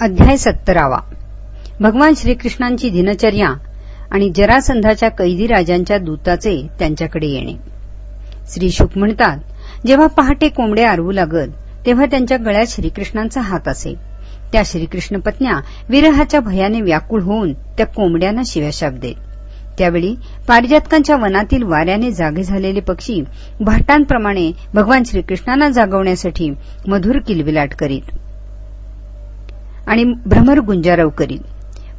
अध्याय सत्तरावा. भगवान श्रीकृष्णांची दिनचर्या आणि जरासंधाच्या कैदी राजांच्या दूताचे त्यांच्याकडे येणे. श्री शुक म्हणतात जेव्हा पहाटे कोंबडे आरवू लागत तेव्हा त्यांच्या गळ्यात श्रीकृष्णांचा हात असे. त्या श्रीकृष्ण पत्न्या विरहाच्या भयाने व्याकुळ होऊन त्या कोंबड्यांना शिव्याशाप देत. त्यावेळी पारिजातकांच्या वनातील वाऱ्याने जागे झालेले पक्षी भाटांप्रमाणे भगवान श्रीकृष्णांना जागवण्यासाठी मधुर किलबिलाट करीत. आणि भ्रमर गुंजारव करीत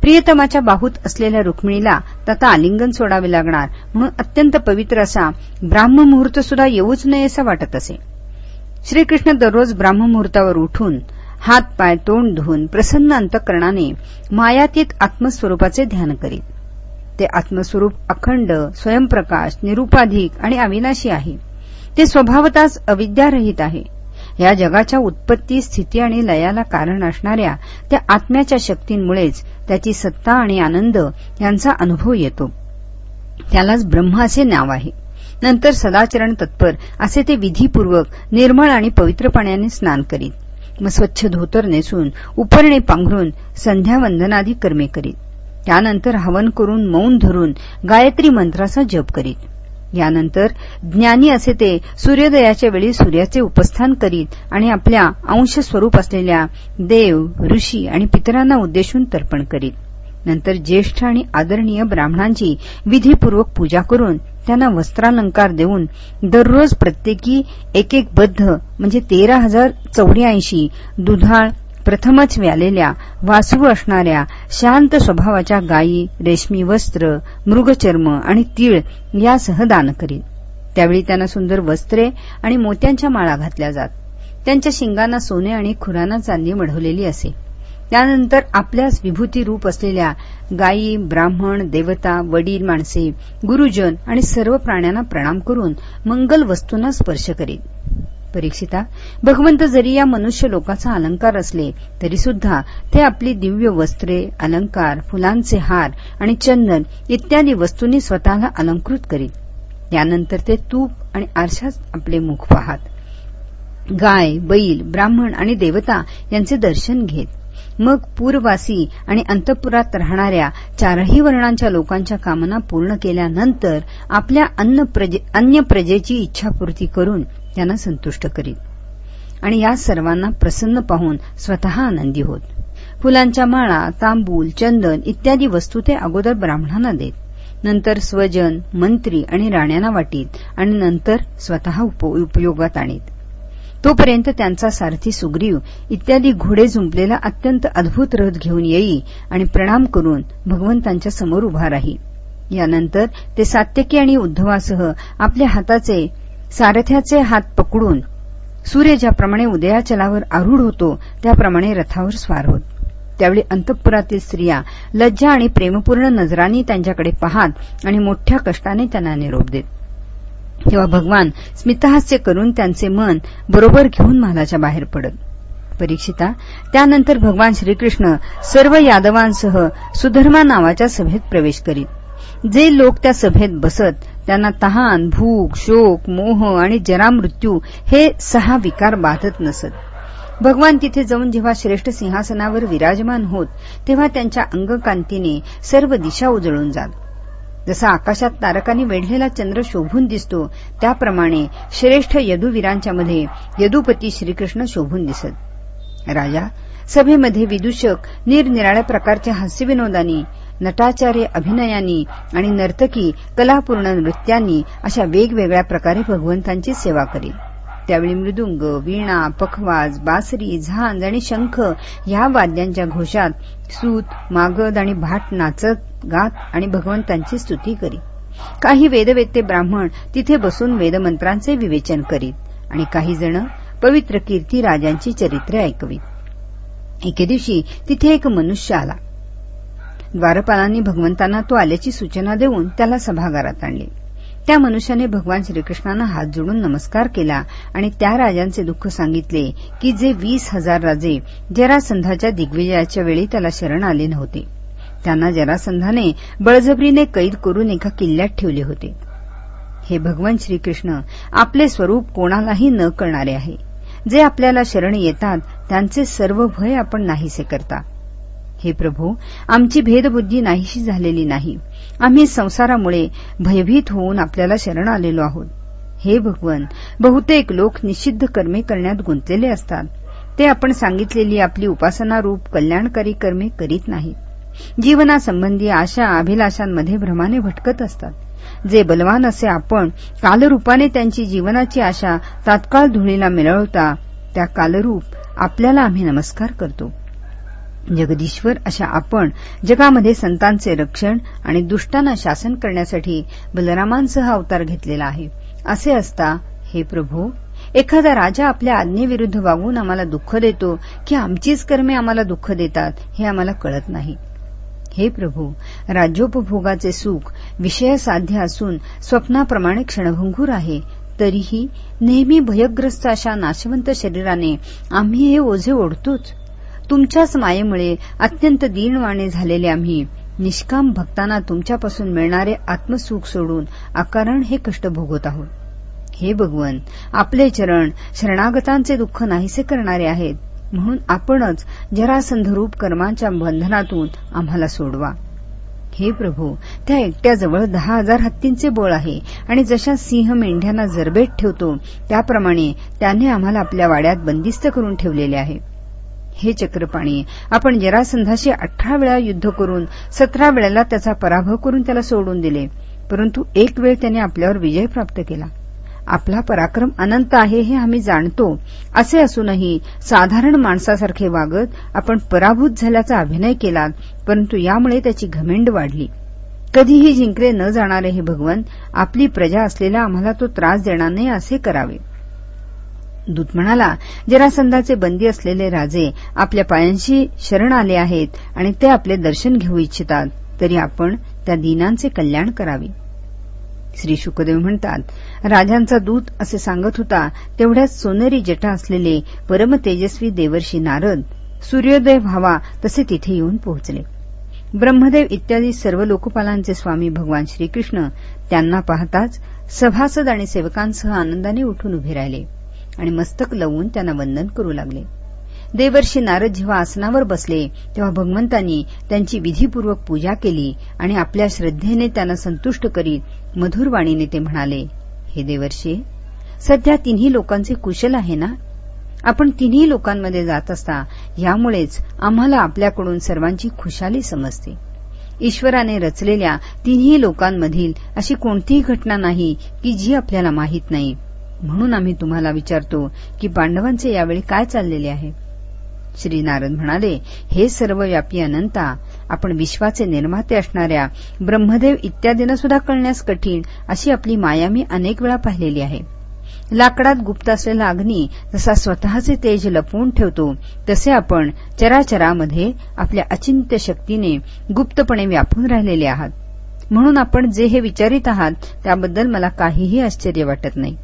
प्रियतमाच्या बाहूत असलेल्या रुक्मिणीला तथा आलिंगन सोडावे लागणार म्हणून अत्यंत पवित्र असा ब्राह्ममुहूर्त सुद्धा येऊच नये असं वाटत असे. श्रीकृष्ण दररोज ब्राह्ममुहूर्तावर उठून हात पाय तोंड धुवून प्रसन्न अंतकरणाने मायातीत आत्मस्वरूपाचे ध्यान करीत. ते आत्मस्वरूप अखंड स्वयंप्रकाश निरुपाधिक आणि अविनाशी आहे. ते स्वभावताच अविद्यारहित आहे. या जगाच्या उत्पत्ती स्थिती आणि लयाला कारण असणाऱ्या त्या आत्म्याच्या शक्तींमुळेच त्याची सत्ता आणि आनंद यांचा अनुभव येतो. त्यालाच ब्रह्म असे नाव आहे. नंतर सदाचरण तत्पर असे ते विधीपूर्वक निर्मळ आणि पवित्र पाण्याने स्नान करीत मग स्वच्छ धोतर नेसून उपरणे पांघरून संध्यावंदनादी कर्मे करीत त्यानंतर हवन करून मौन धरून गायत्री मंत्राचा जप करीत. यानंतर ज्ञानी असे ते सूर्योदयाच्या वेळी सूर्याचे उपस्थान करीत आणि आपल्या अंश स्वरूप असलेल्या देव ऋषी आणि पितरांना उद्देशून तर्पण करीत. नंतर ज्येष्ठ आणि आदरणीय ब्राह्मणांची विधीपूर्वक पूजा करून त्यांना वस्त्रालंकार देऊन दररोज प्रत्येकी एक एक बद्ध म्हणजे तेरा हजार चौऱ्याऐंशी दुधाळ प्रथमच व्यालेल्या वासू असणाऱ्या शांत स्वभावाच्या गायी रेशमी वस्त्र मृगचर्म आणि तीळ यासह दान करीत त्यावेळी त्यांना सुंदर वस्त्रे आणि मोत्यांच्या माळा घातल्या जात. त्यांच्या शिंगांना सोने आणि खुरांना चांदी मढवलेली असे. त्यानंतर आपल्याच विभूती रूप असलेल्या गायी ब्राह्मण देवता वडील माणसे गुरुजन आणि सर्व प्राण्यांना प्रणाम करून मंगल वस्तूंना स्पर्श करीत परीक्षिता भगवंत जरी या मनुष्य लोकाचा अलंकार असले तरी सुद्धा ते आपली दिव्य वस्त्रे अलंकार फुलांचे हार आणि चंदन इत्यादी वस्तूंनी स्वतःला अलंकृत करीत. यानंतर ते तूप आणि आरशाच आपले मुख पाहत. गाय बैल ब्राह्मण आणि देवता यांचे दर्शन घेत. मग पूरवासी आणि अंतपुरात राहणाऱ्या चारही वर्णांच्या लोकांच्या कामना पूर्ण केल्यानंतर आपल्या अन्य प्रजेची इच्छापूर्ती करून त्यांना संतुष्ट करीत आणि या सर्वांना प्रसन्न पाहून स्वतः आनंदी होत. फुलांच्या माळा तांबूल चंदन इत्यादी वस्तू ते अगोदर ब्राह्मणांना देत. नंतर स्वजन मंत्री आणि राण्यांना वाटीत आणि नंतर स्वतः उपयोगात आणीत. तोपर्यंत त्यांचा सारथी सुग्रीव इत्यादी घोडे झुंपलेला अत्यंत अद्भुत रथ घेऊन येई आणि प्रणाम करून भगवंतांच्या समोर उभा राही. यानंतर ते सात्यकी आणि उद्धवासह आपल्या हाताचे सारथ्याचे हात पकडून सूर्य ज्याप्रमाणे उदयाचलावर आरूढ होतो त्याप्रमाणे रथावर स्वार होत. त्यावेळी अंतपुरातील स्त्रिया लज्जा आणि प्रेमपूर्ण नजरांनी त्यांच्याकडे पाहात आणि मोठ्या कष्टाने त्यांना निरोप देत. तेव्हा भगवान स्मितहास्य करून त्यांचे मन बरोबर घेऊन महालाच्या बाहेर पडत. परीक्षिता त्यानंतर भगवान श्रीकृष्ण सर्व यादवांसह सुधर्मा नावाच्या सभेत प्रवेश करीत. जे लोक त्या सभेत बसत त्यांना तहान भूक शोक मोह आणि जरामृत्यू हे सहा विकार बाधत नसत. भगवान तिथे जाऊन जेव्हा श्रेष्ठ सिंहासनावर विराजमान होत तेव्हा त्यांच्या अंगकांतीने सर्व दिशा उजळून जात. जसा आकाशात तारकांनी वेढलेला चंद्र शोभून दिसतो त्याप्रमाणे श्रेष्ठ यदुवीरांच्या मध्ये यदुपती श्रीकृष्ण शोभून दिसत. राजा सभेमध्ये विदूषक निरनिराळ्या प्रकारच्या हास्यविनोदांनी नटाचार्य अभिनयानी आणि नर्तकी कलापूर्ण नृत्यांनी अशा वेगवेगळ्या प्रकारे भगवंतांची सेवा करी. त्यावेळी मृदुंग वीणा पखवाज बासरी झांज आणि शंख या वाद्यांच्या घोषात सूत मागद आणि भाट नाचत गात आणि भगवंतांची स्तुती करीत काही वेदवेत्ते ब्राह्मण तिथे बसून वेदमंत्रांचे विवेचन करीत आणि काही जण पवित्र कीर्ती राजांची चरित्रे ऐकवीत. एके दिवशी तिथे एक मनुष्य आला. द्वारपालांनी भगवंतांना तो आल्याची सूचना देऊन त्याला सभागारात आणले. त्या मनुष्याने भगवान श्रीकृष्णांना हात जोडून नमस्कार केला आणि त्या राजांचे दुःख सांगितले की जे वीस हजार राजे जरासंधाच्या दिग्विजयाच्या वेळी त्याला शरण आले नव्हते. त्यांना जरासंधाने बळजबरीने कैद करून एका किल्ल्यात ठेवले होते. हे भगवान श्रीकृष्ण आपले स्वरूप कोणालाही न कळणारे आहे. जे आपल्याला शरण येतात त्यांचे सर्व भय आपण नाहीसे करता. हे प्रभू आमची भेदबुद्धी नाहीशी झालेली नाही. आम्ही संसारामुळे भयभीत होऊन आपल्याला शरण आलेलो आहोत. हे भगवन बहुतेक लोक निषिद्ध कर्मे करण्यात गुंतलेले असतात. ते आपण सांगितलेली आपली उपासना रूप कल्याणकारी कर्मे करीत नाहीत. जीवनासंबंधी आशा अभिलाषांमध्ये भ्रमाने भटकत असतात. जे बलवान असे आपण कालरूपाने त्यांची जीवनाची आशा तात्काळ धुळीला मिळवता त्या कालरूप आपल्याला आम्ही नमस्कार करतो. जगदीश्वर अशा आपण जगामध्ये संतांचे रक्षण आणि दुष्टांना शासन करण्यासाठी बलरामांसह अवतार घेतलेला आहे. असे असता हे प्रभू एखादा राजा आपल्या आज्ञेविरुद्ध वागून आम्हाला दुःख देतो की आमचीच कर्मे आम्हाला दुःख देतात हे आम्हाला कळत नाही. हे प्रभू राज्योपभोगाचे सुख विषय साध्य असून स्वप्नाप्रमाणे क्षणभंगूर आहे तरीही नेहमी भयग्रस्त अशा नाशवंत शरीराने आम्ही हे ओझे ओढतोच. तुमच्याच मायेमुळे अत्यंत दीनवाणे झालेले आम्ही. निष्काम भक्तांना तुमच्यापासून मिळणारे आत्मसुख सोडून अकारण हे कष्ट भोगत आहोत. हे भगवन आपले चरण शरणागतांचे दुःख नाहीसे करणारे आहेत. म्हणून आपणच जरासंधरूप कर्मांच्या बंधनातून आम्हाला सोडवा. हे प्रभू त्या एकट्याजवळ दहा हजार हत्तींचे बळ आहे आणि जशा सिंह मेंढ्यांना जरबेट ठेवतो त्याप्रमाणे त्याने आम्हाला आपल्या वाड्यात बंदिस्त करून ठेवलेले आहे हे चक्रपाणी. आपण जरासंधाशी अठरा वेळा युद्ध करून सतरा वेळेला त्याचा पराभव करून त्याला सोडून दिले. परंतु एक वेळ त्याने आपल्यावर विजय प्राप्त केला. आपला पराक्रम अनंत आहे हे आम्ही जाणतो. असे असूनही साधारण माणसासारखे वागत आपण पराभूत झाल्याचा अभिनय केलात परंतु यामुळे त्याची घमेंड वाढली. कधीही जिंकले न जाणारे हे भगवन आपली प्रजा असलेला आम्हाला तो त्रास देणार नाही असे करावे. दूत म्हणाला जरासंधाचे बंदी असलेले राजे आपल्या पायांशी शरण आले आहेत आणि ते आपले दर्शन घेऊ इच्छितात तरी आपण त्या दिनांचे कल्याण करावे. श्री शुकदेव म्हणतात राजांचा दूत असे सांगत होता तेवढ्याच सोनेरी जटा असलेले परम तेजस्वी देवर्षी नारद सूर्योदय व्हावा तसे तिथे येऊन पोहोचले. ब्रह्मदेव इत्यादी सर्व लोकपालांचे स्वामी भगवान श्रीकृष्ण त्यांना पाहताच सभासद आणि सेवकांसह आनंदाने उठून उभे राहिले. आणि मस्तक लवून त्यांना वंदन करू लागले. देवर्षी नारद जेव्हा आसनावर बसले तेव्हा भगवंतांनी त्यांची विधीपूर्वक पूजा केली आणि आपल्या श्रद्धेने त्यांना संतुष्ट करीत मधुरवाणीने ते म्हणाले हे देवर्षी सध्या तिन्ही लोकांचे कुशल आहे ना? आपण तिन्ही लोकांमध्ये जात असता यामुळेच आम्हाला आपल्याकडून सर्वांची खुशाली समजते. ईश्वराने रचलेल्या तिन्ही लोकांमधील अशी कोणतीही घटना नाही की जी आपल्याला माहीत नाही. म्हणून आम्ही तुम्हाला विचारतो की पांडवांचे यावेळी काय चाललेले आहे? श्री नारद म्हणाले हे सर्व व्यापी अनंता आपण विश्वाचे निर्माते असणाऱ्या ब्रह्मदेव इत्यादींना सुद्धा कळण्यास कठीण अशी आपली माया मी अनेक वेळा पाहिलेली आहे. लाकडात गुप्त असलेला अग्नी जसा स्वतःचे तेज लपवून ठेवतो तसे आपण चराचरामध्ये आपल्या अचिंत्य शक्तीने गुप्तपणे व्यापून राहिलेले आहात. म्हणून आपण जे हे विचारित आहात त्याबद्दल मला काहीही आश्चर्य वाटत नाही.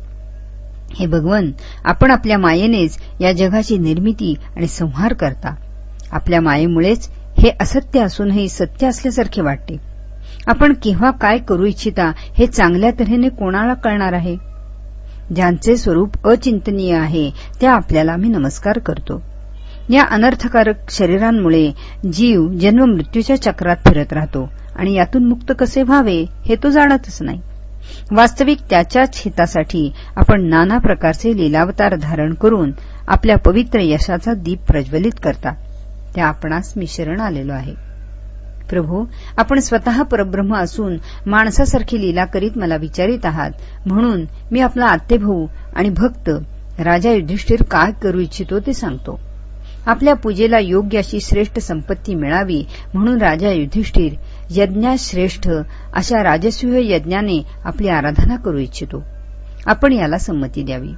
हे भगवन आपण आपल्या मायेनेच या जगाची निर्मिती आणि संहार करता. आपल्या मायेमुळेच हे असत्य असूनही सत्य असल्यासारखे वाटते. आपण केव्हा काय करू इच्छिता हे चांगल्या तऱ्हेने कोणाला कळणार आहे? ज्यांचे स्वरूप अचिंतनीय आहे त्या आपल्याला मी नमस्कार करतो. या अनर्थकारक शरीरांमुळे जीव जन्म मृत्यूच्या चक्रात फिरत राहतो आणि यातून मुक्त कसे व्हावे हे तो जाणतच नाही. वास्तविक त्याच्याच हितासाठी आपण नाना प्रकारचे लीलावतार धारण करून आपल्या पवित्र यशाचा दीप प्रज्वलित करता. त्या आपणास मी शरण आलेलो आहे. प्रभू आपण स्वतः परब्रह्म असून माणसासारखी लीला करीत मला विचारित आहात. म्हणून मी आपला आत्तेभाऊ आणि भक्त राजा युधिष्ठिर काय करू इच्छितो ते सांगतो. आपल्या पूजेला योग्य अशी श्रेष्ठ संपत्ती मिळावी म्हणून राजा युधिष्ठिर यज्ञाश्रेष्ठ अशा राजसूय यज्ञाने आपली आराधना करू इच्छितो. आपण याला संमती द्यावी.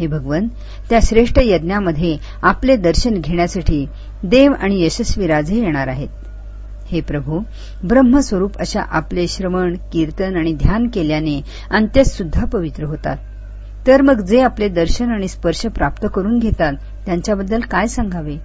हे भगवन त्या श्रेष्ठ यज्ञामध्ये आपले दर्शन घेण्यासाठी देव आणि यशस्वी राजे येणार आहेत. हे प्रभू ब्रह्मस्वरूप अशा आपले श्रवण कीर्तन आणि ध्यान केल्याने अंत्यसुद्धा पवित्र होतात. तर मग जे आपले दर्शन आणि स्पर्श प्राप्त करून घेतात त्यांच्याबद्दल काय सांगावे?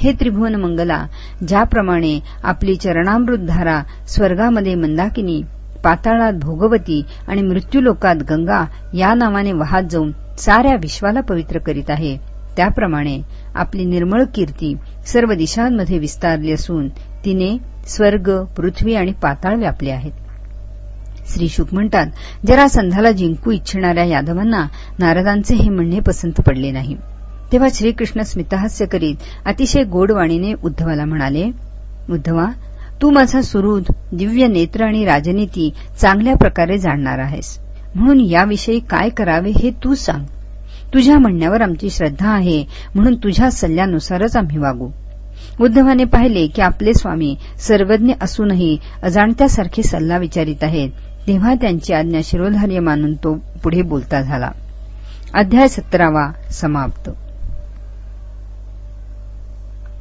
हे त्रिभुवन मंगला ज्याप्रमाणे आपली चरणामृत धारा स्वर्गामध्ये मंदाकिनी पाताळात भोगवती आणि मृत्यूलोकात गंगा या नावाने वाहत जाऊन साऱ्या विश्वाला पवित्र करीत आहे. त्याप्रमाणे आपली निर्मळ कीर्ती सर्व दिशांमध्ये विस्तारली असून तिने स्वर्ग पृथ्वी आणि पाताळ व्यापले आहेत. श्री शुक म्हणतात जरासंधाला जिंकू इच्छिणाऱ्या यादवांना नारदांचे हे म्हणणे पसंत पडले नाही. तेव्हा श्रीकृष्ण स्मितहास्य करीत अतिशय गोडवाणीने उद्धवाला म्हणाले उद्धवा तू माझा सुहृद दिव्य नेत्र आणि राजनीती चांगल्या प्रकारे जाणणार आहेस. म्हणून याविषयी काय करावे हे तू सांग. तुझ्या म्हणण्यावर आमची श्रद्धा आहे म्हणून तुझ्या सल्ल्यानुसारच आम्ही वागू. उद्धवाने पाहिले की आपले स्वामी सर्वज्ञ असूनही अजाणत्यासारखे सल्ला विचारित आहेत तेव्हा त्यांची आज्ञा शिरोधार्य मानून तो पुढे बोलता झाला. अध्याय सतरावा समाप्त.